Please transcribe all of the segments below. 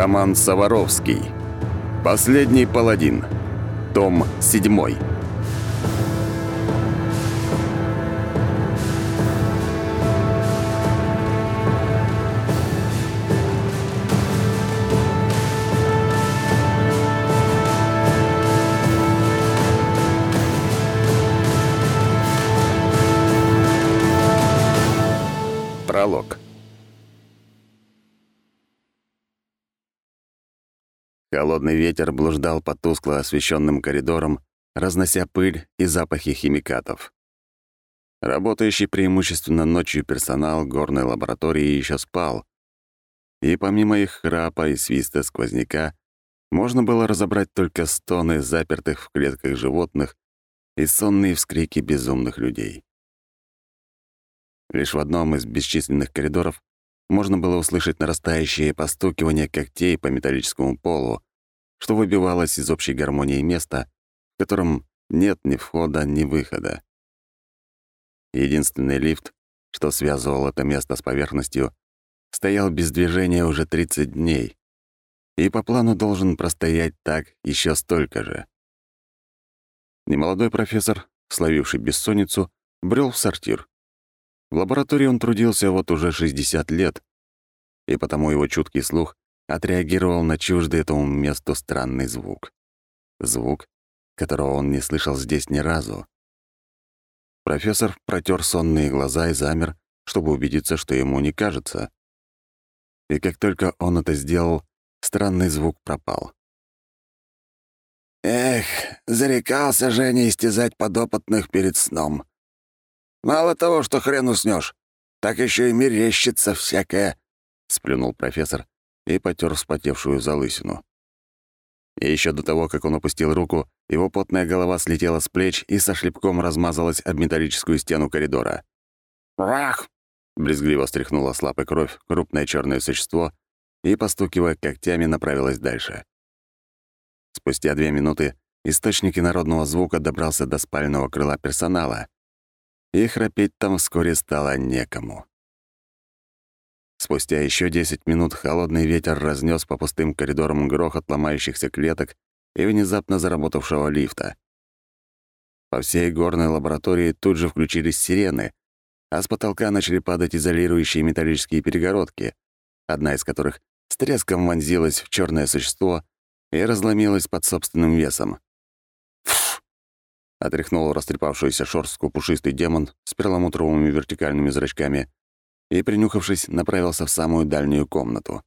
Роман Саваровский. Последний паладин. Том 7. Пролог. Холодный ветер блуждал по тускло освещенным коридорам, разнося пыль и запахи химикатов. Работающий преимущественно ночью персонал горной лаборатории еще спал, и помимо их храпа и свиста сквозняка, можно было разобрать только стоны запертых в клетках животных и сонные вскрики безумных людей. Лишь в одном из бесчисленных коридоров можно было услышать нарастающее постукивание когтей по металлическому полу, что выбивалось из общей гармонии места, в котором нет ни входа, ни выхода. Единственный лифт, что связывал это место с поверхностью, стоял без движения уже 30 дней, и по плану должен простоять так еще столько же. Немолодой профессор, словивший бессонницу, брел в сортир. В лаборатории он трудился вот уже 60 лет, и потому его чуткий слух отреагировал на чуждый этому месту странный звук. Звук, которого он не слышал здесь ни разу. Профессор протер сонные глаза и замер, чтобы убедиться, что ему не кажется. И как только он это сделал, странный звук пропал. «Эх, зарекался Женя истязать подопытных перед сном», Мало того, что хрен уснешь, так еще и мерещится всякое», — сплюнул профессор и потер вспотевшую залысину. И еще до того, как он опустил руку, его потная голова слетела с плеч и со шлепком размазалась об металлическую стену коридора. «Вах!» — брезгливо стряхнула с лапы кровь крупное черное существо и, постукивая когтями, направилась дальше. Спустя две минуты источник инородного звука добрался до спального крыла персонала, и храпеть там вскоре стало некому. Спустя еще 10 минут холодный ветер разнес по пустым коридорам грохот ломающихся клеток и внезапно заработавшего лифта. По всей горной лаборатории тут же включились сирены, а с потолка начали падать изолирующие металлические перегородки, одна из которых с треском вонзилась в черное существо и разломилась под собственным весом. Отряхнул растрепавшуюся шорстку пушистый демон с перламутровыми вертикальными зрачками и, принюхавшись, направился в самую дальнюю комнату.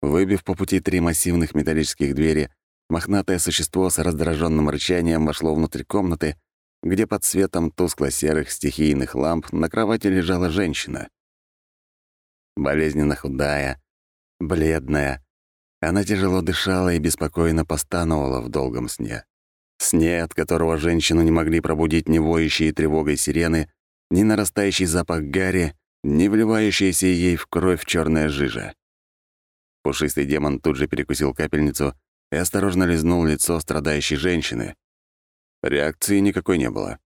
Выбив по пути три массивных металлических двери, мохнатое существо с раздраженным рычанием вошло внутрь комнаты, где под светом тускло-серых стихийных ламп на кровати лежала женщина. Болезненно худая, бледная, она тяжело дышала и беспокойно постановала в долгом сне сне, от которого женщину не могли пробудить ни воющие тревогой сирены, ни нарастающий запах гари, ни вливающаяся ей в кровь черная жижа. Пушистый демон тут же перекусил капельницу и осторожно лизнул лицо страдающей женщины. Реакции никакой не было.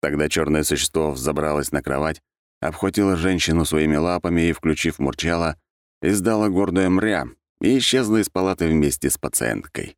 Тогда черное существо взобралось на кровать, обхватило женщину своими лапами и, включив мурчало, издало гордое мря и исчезло из палаты вместе с пациенткой.